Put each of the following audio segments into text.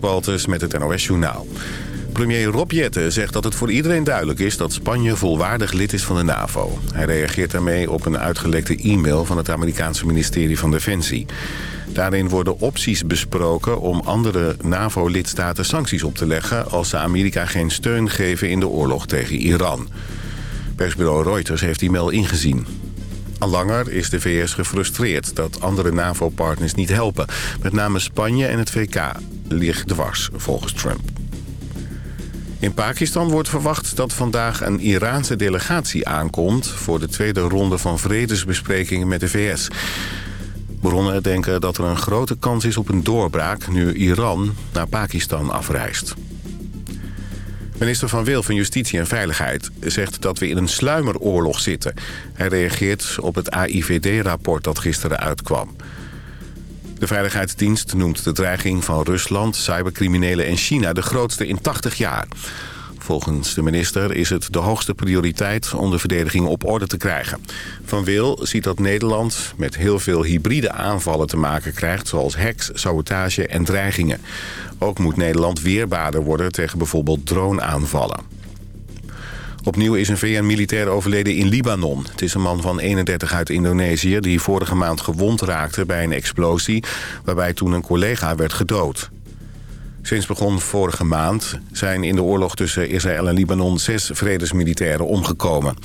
Walters met het NOS Journaal. Premier Rob zegt dat het voor iedereen duidelijk is... dat Spanje volwaardig lid is van de NAVO. Hij reageert daarmee op een uitgelekte e-mail... van het Amerikaanse ministerie van Defensie. Daarin worden opties besproken om andere NAVO-lidstaten sancties op te leggen... als ze Amerika geen steun geven in de oorlog tegen Iran. Persbureau Reuters heeft die mail ingezien. Al langer is de VS gefrustreerd dat andere NAVO-partners niet helpen. Met name Spanje en het VK ligt dwars, volgens Trump. In Pakistan wordt verwacht dat vandaag een Iraanse delegatie aankomt... voor de tweede ronde van vredesbesprekingen met de VS. Bronnen denken dat er een grote kans is op een doorbraak... nu Iran naar Pakistan afreist. Minister Van Wil van Justitie en Veiligheid zegt dat we in een sluimeroorlog zitten. Hij reageert op het AIVD-rapport dat gisteren uitkwam. De Veiligheidsdienst noemt de dreiging van Rusland, cybercriminelen en China de grootste in 80 jaar. Volgens de minister is het de hoogste prioriteit om de verdediging op orde te krijgen. Van Wil ziet dat Nederland met heel veel hybride aanvallen te maken krijgt... zoals hacks, sabotage en dreigingen. Ook moet Nederland weerbaarder worden tegen bijvoorbeeld droneaanvallen. Opnieuw is een VN-militair overleden in Libanon. Het is een man van 31 uit Indonesië die vorige maand gewond raakte bij een explosie... waarbij toen een collega werd gedood. Sinds begon vorige maand zijn in de oorlog tussen Israël en Libanon... zes vredesmilitairen omgekomen.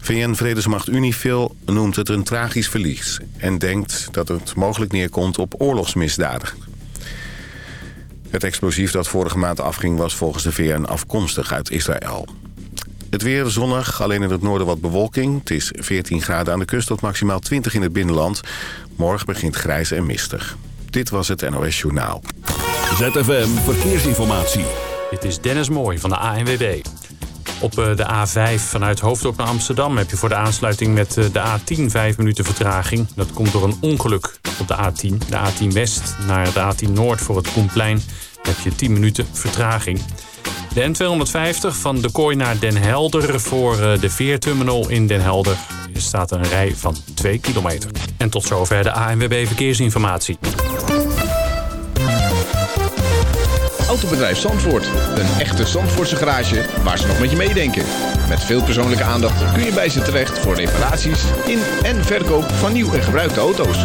VN-vredesmacht Unifil noemt het een tragisch verlies... en denkt dat het mogelijk neerkomt op oorlogsmisdaden. Het explosief dat vorige maand afging was volgens de VN afkomstig uit Israël. Het weer zonnig, alleen in het noorden wat bewolking. Het is 14 graden aan de kust tot maximaal 20 in het binnenland. Morgen begint grijs en mistig. Dit was het NOS Journaal. ZFM Verkeersinformatie. Dit is Dennis Mooij van de ANWB. Op eh, de A5 vanuit Hoofddorp naar Amsterdam heb je voor de aansluiting met eh, de A10 5 minuten vertraging. Dat komt door een ongeluk op de A10. De A10 West naar de A10 Noord voor het Koenplein heb je 10 minuten vertraging. De N250 van de Kooi naar Den Helder voor eh, de veerterminal in Den Helder staat een rij van 2 kilometer. En tot zover de ANWB Verkeersinformatie. Autobedrijf Zandvoort. Een echte Zandvoortse garage waar ze nog met je meedenken. Met veel persoonlijke aandacht kun je bij ze terecht voor reparaties in en verkoop van nieuw en gebruikte auto's.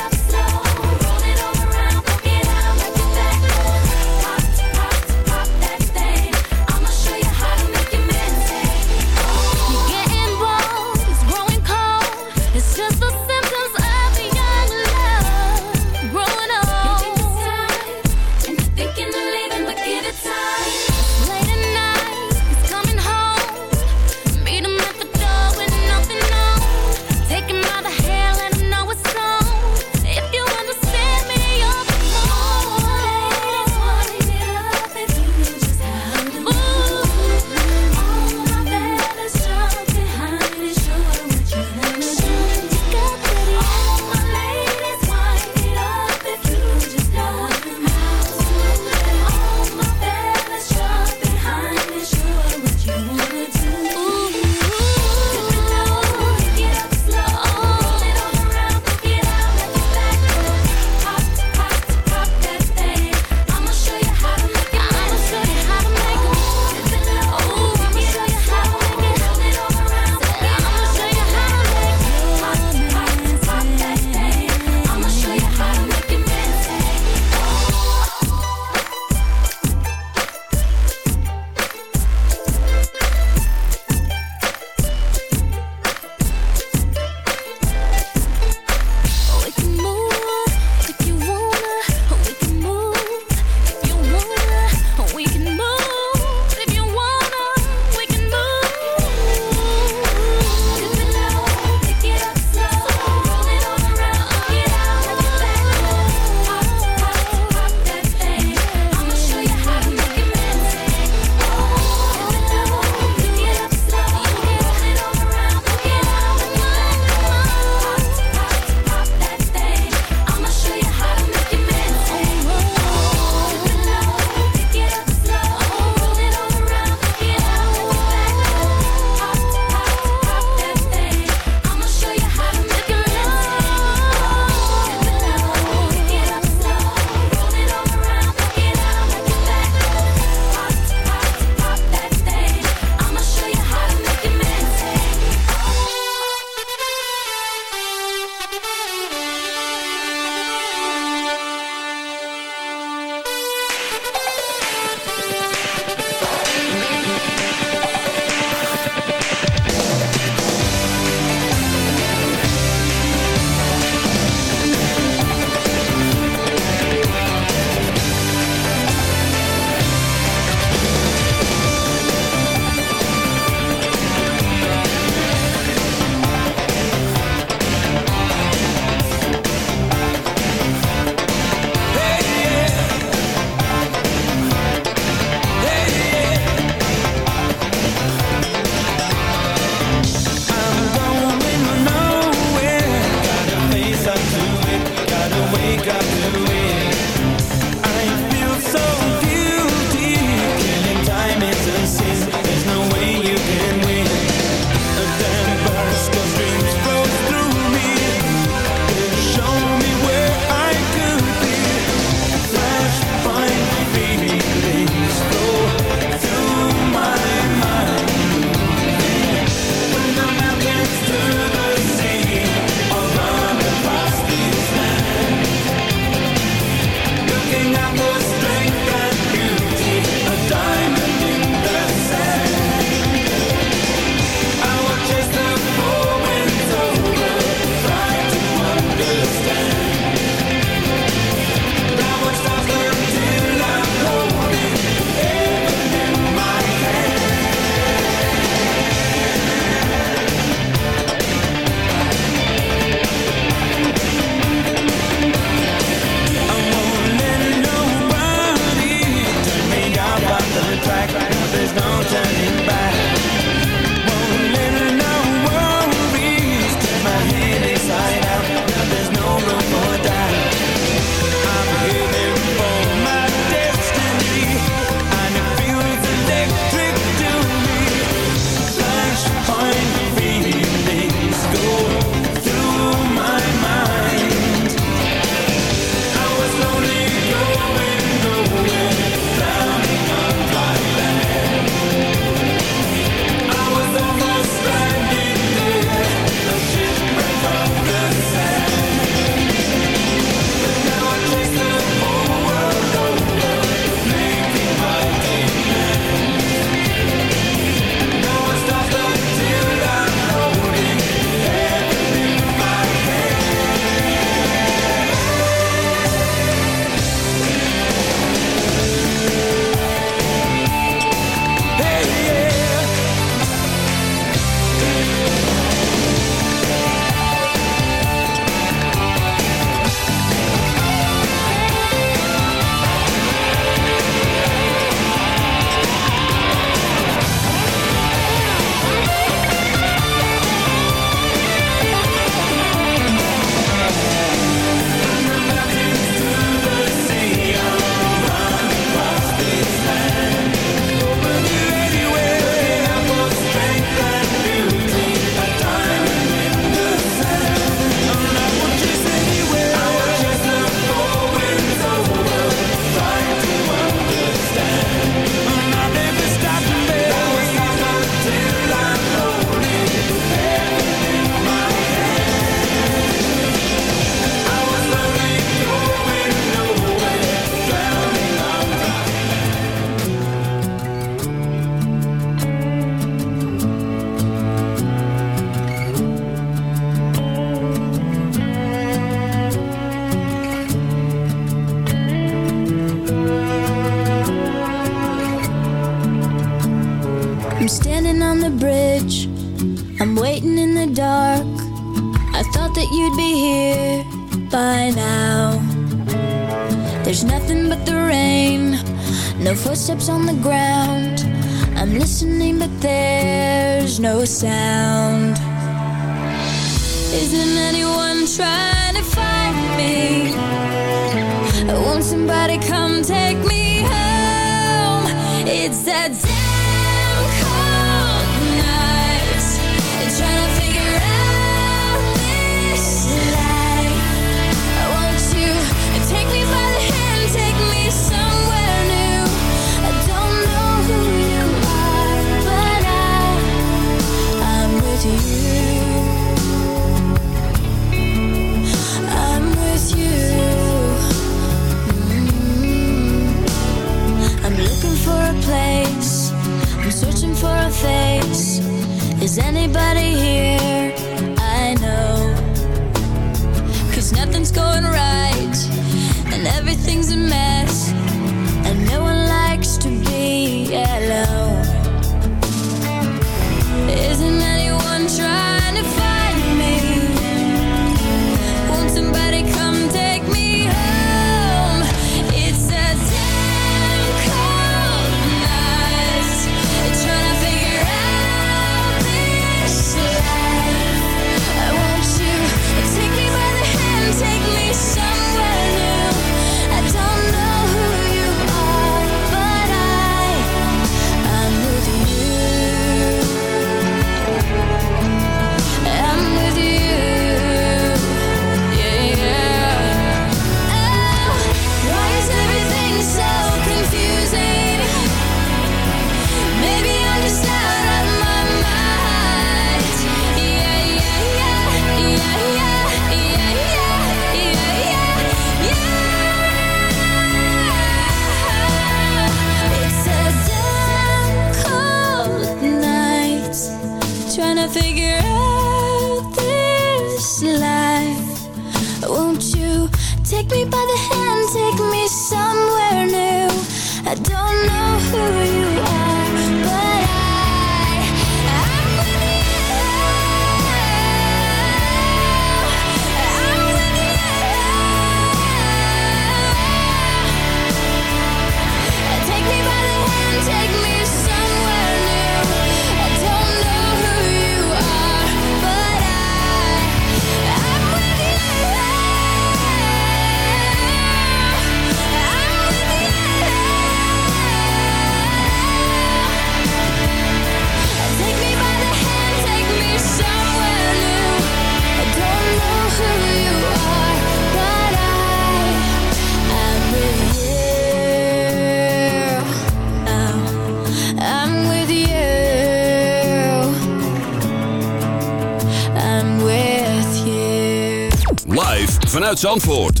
Zandvoort.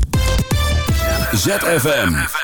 ZFM.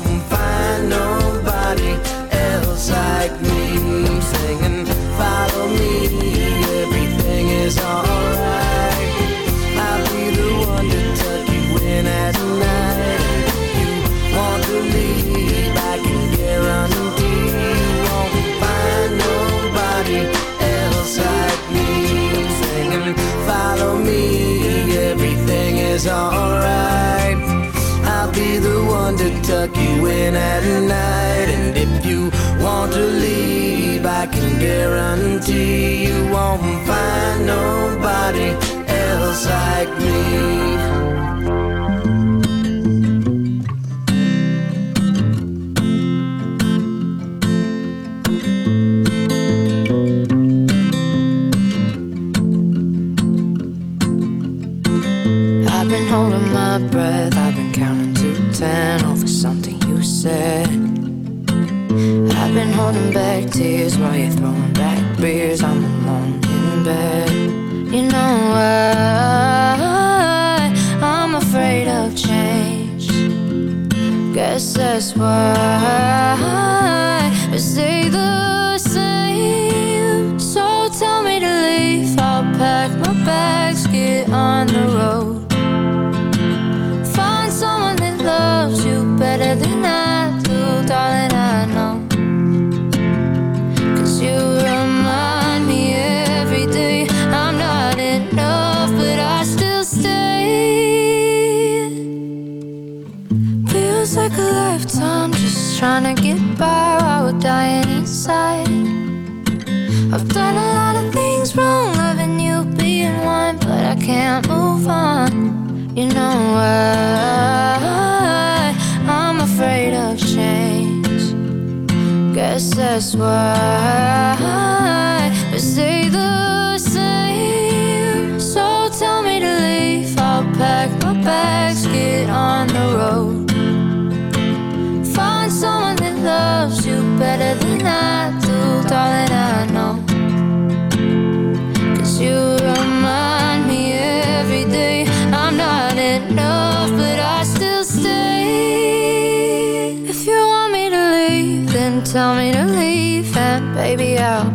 that's why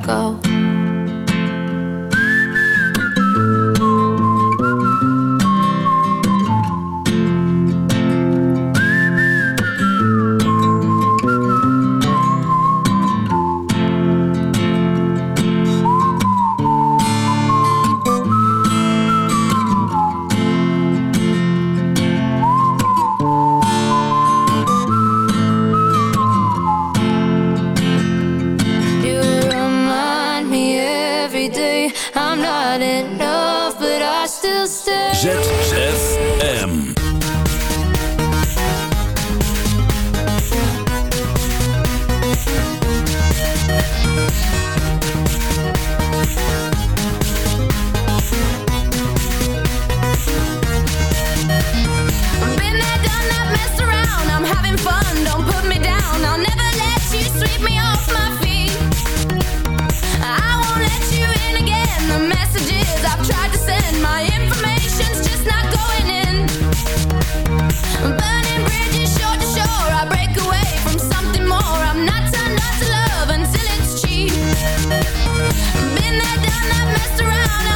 go. Been there, done that, messed around.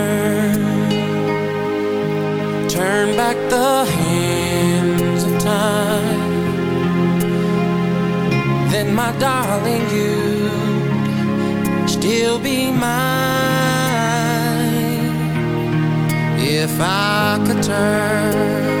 time Then my darling you'd still be mine If I could turn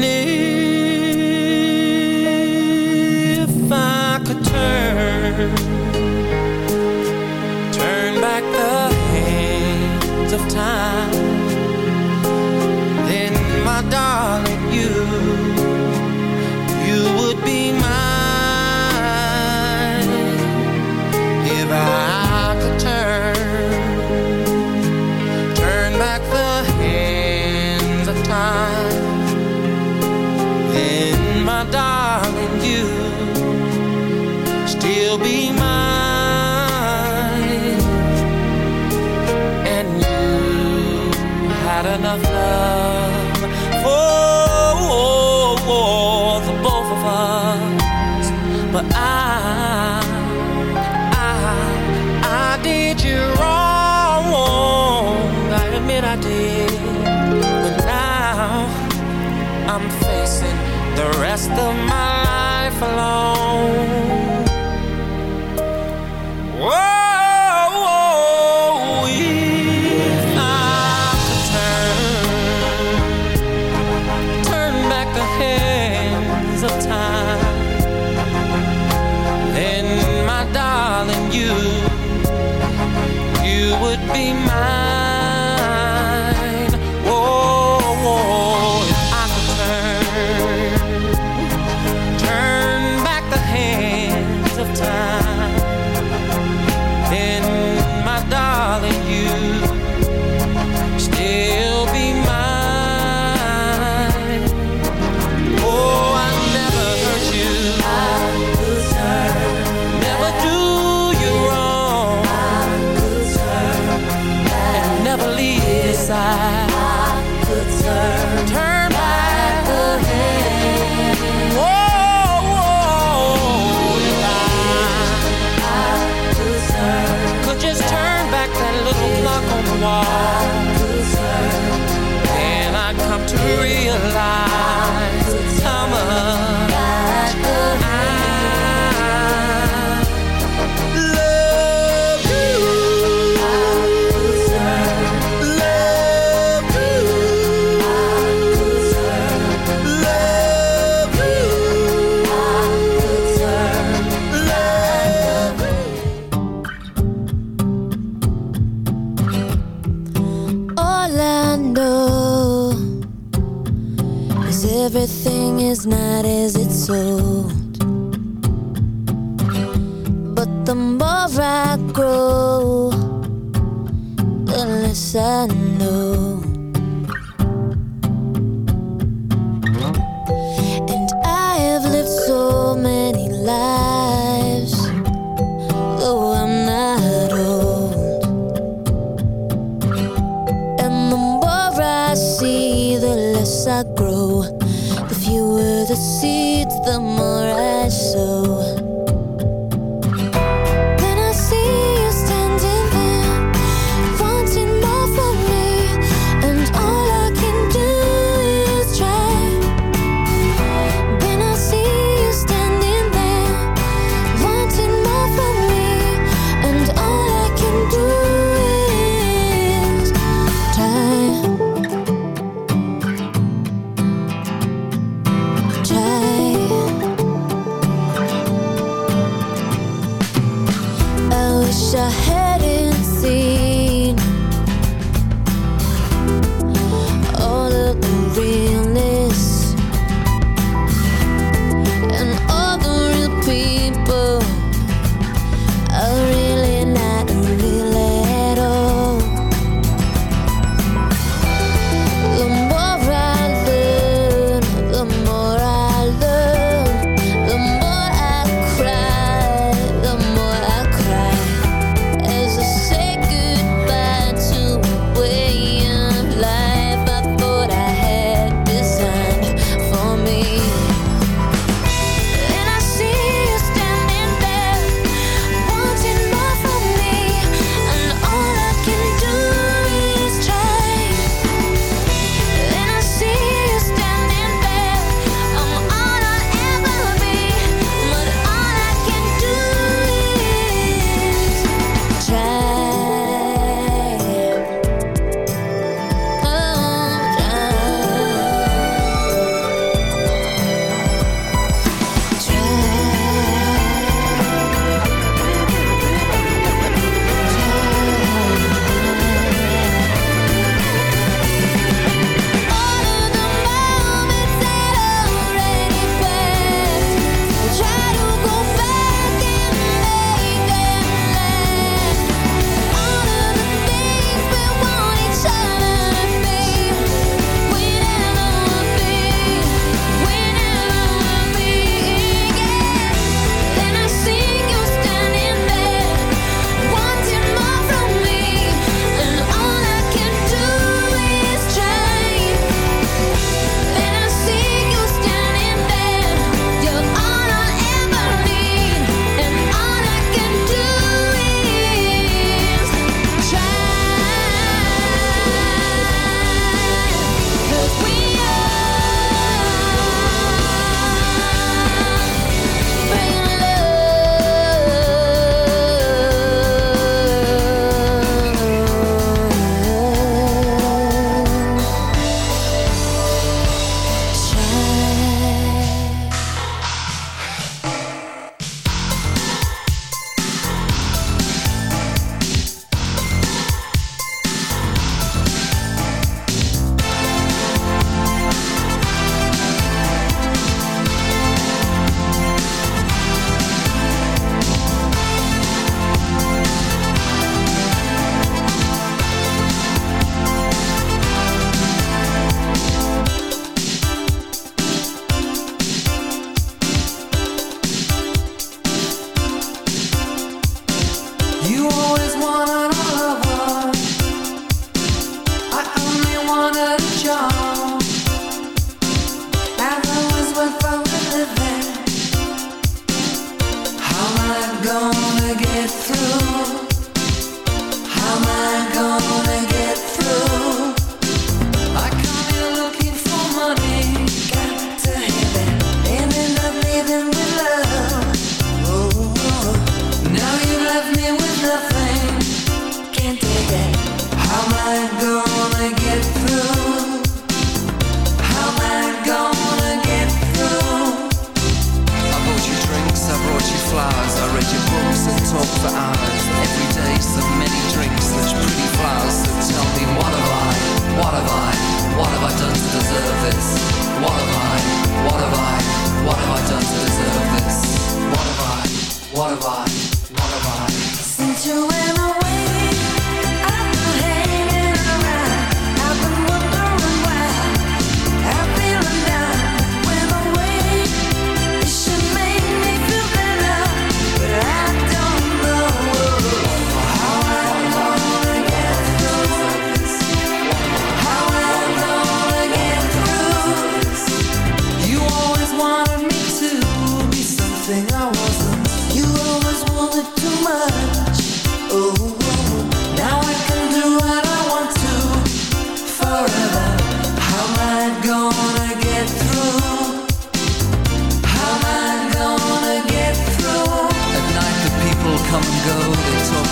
minute rest of my life alone. But the more I grow, the less I know.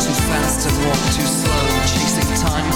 too fast and walk too slow, chasing time.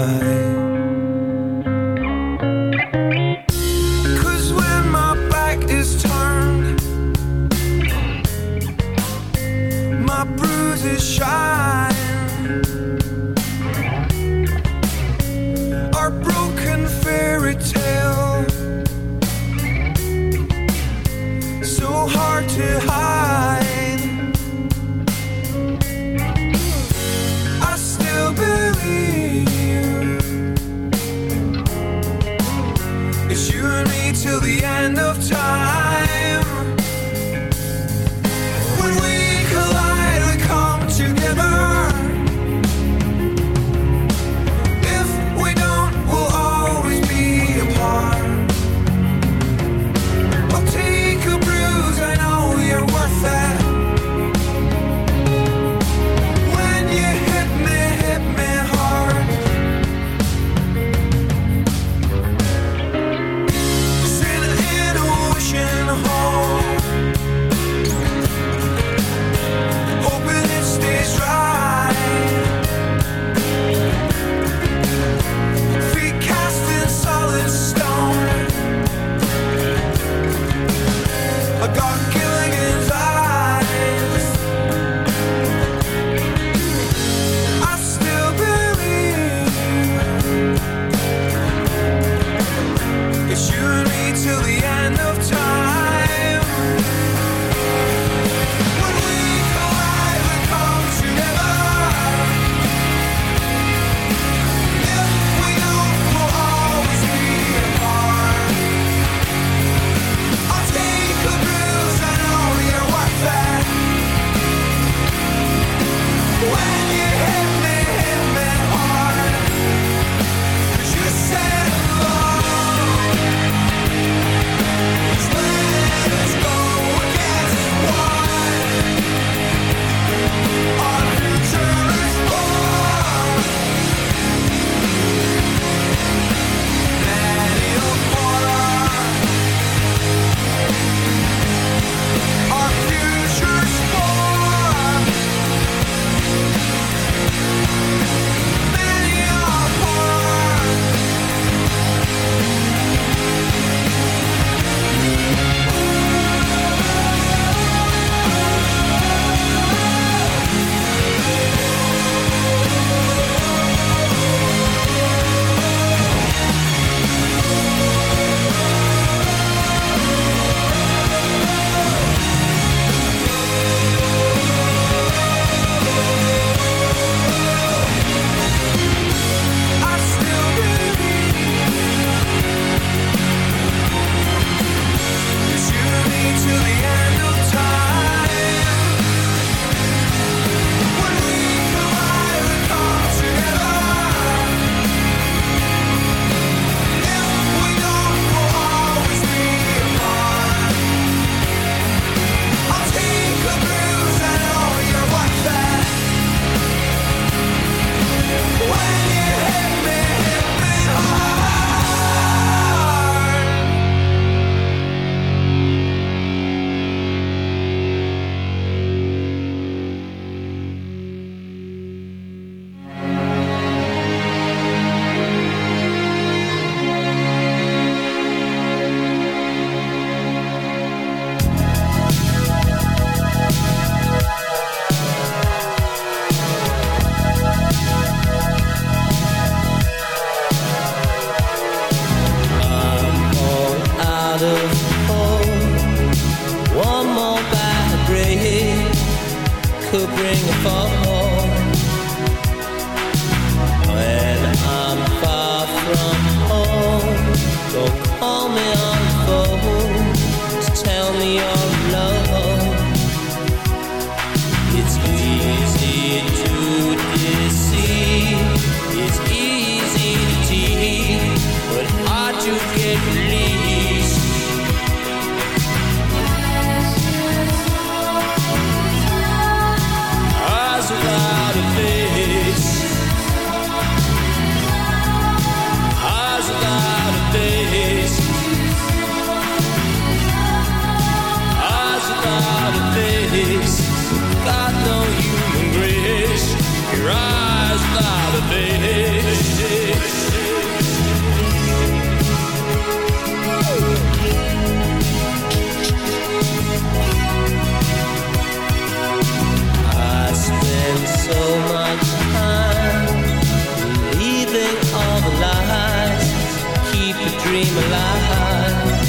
keep a dream alive.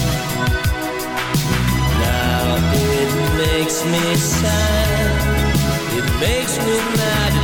Now it makes me sad. It makes me mad.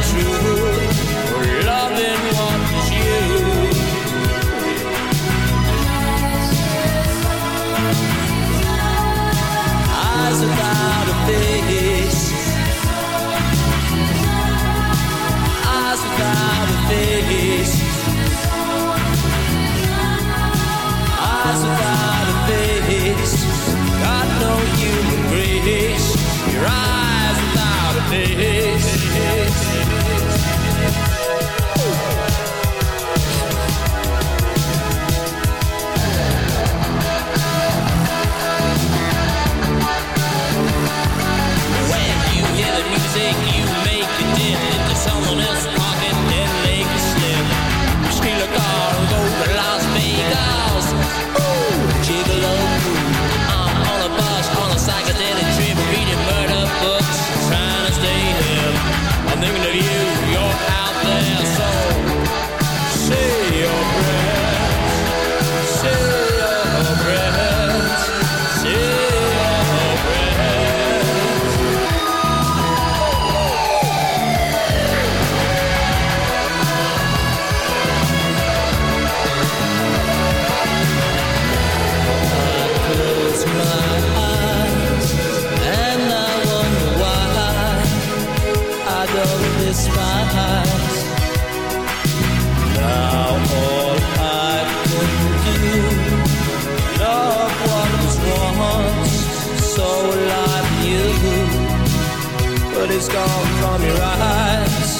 is gone from your eyes.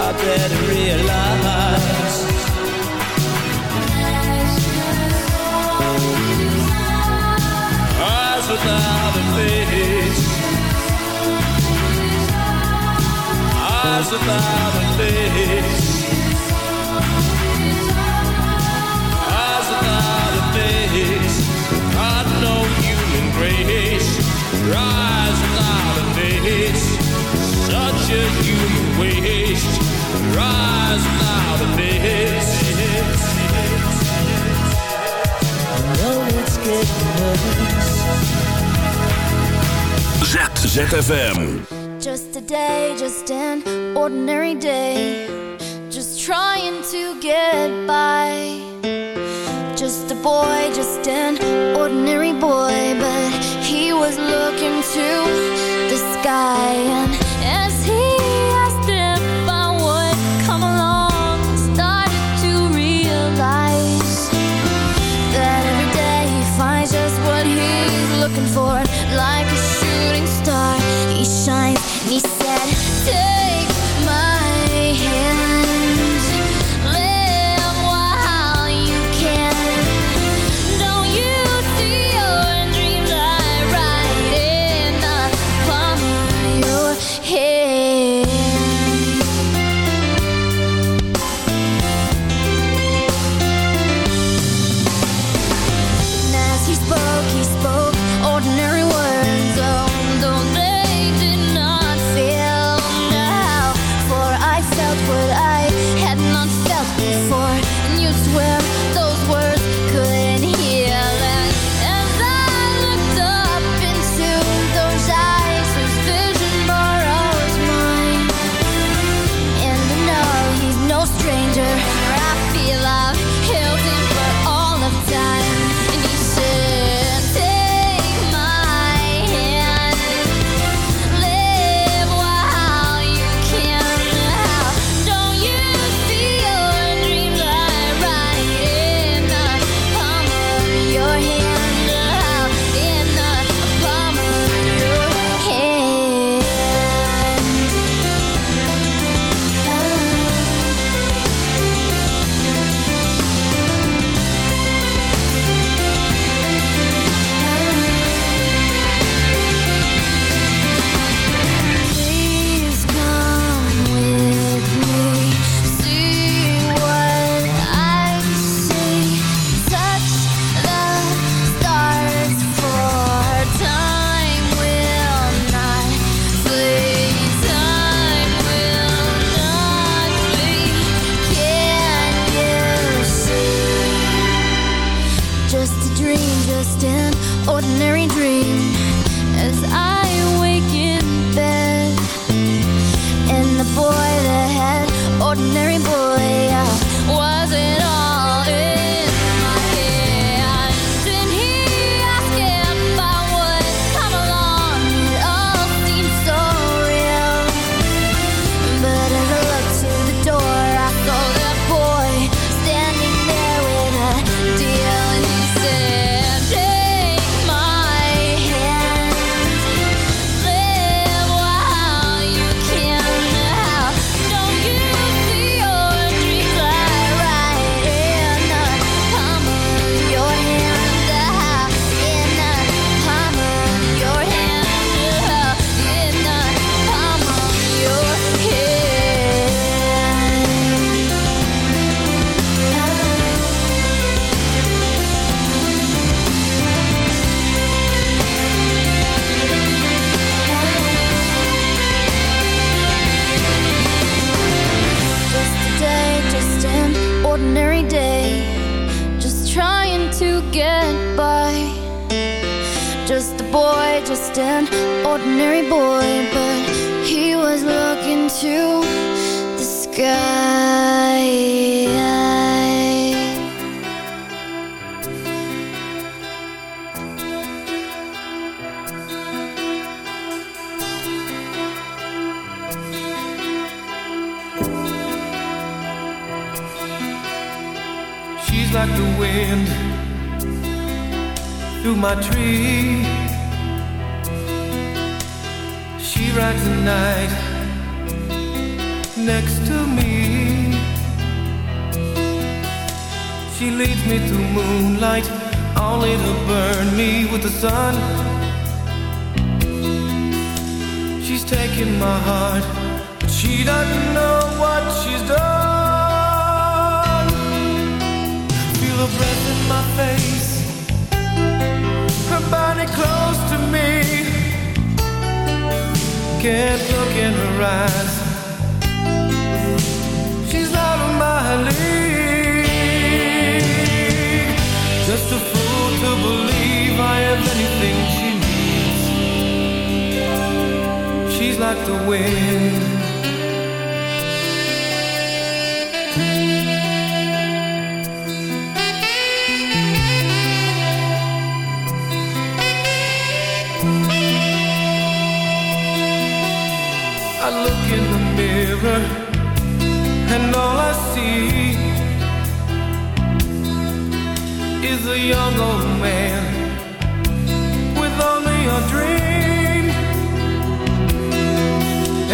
I better realize. Eyes without a face. Eyes without a face. Eyes without a face. God no human grace Rise without a face. ZFM. Just a day, just an ordinary day. Just trying to get by. Just a boy, just an ordinary boy. But he was looking to the sky and like the wind. I look in the mirror and all I see is a young old man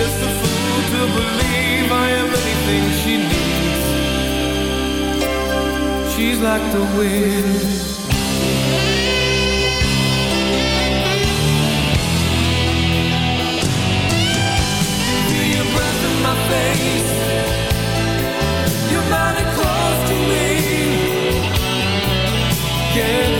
just a fool to believe I am anything she needs. She's like the wind. Feel your breath in my face. Your body close to me. Can't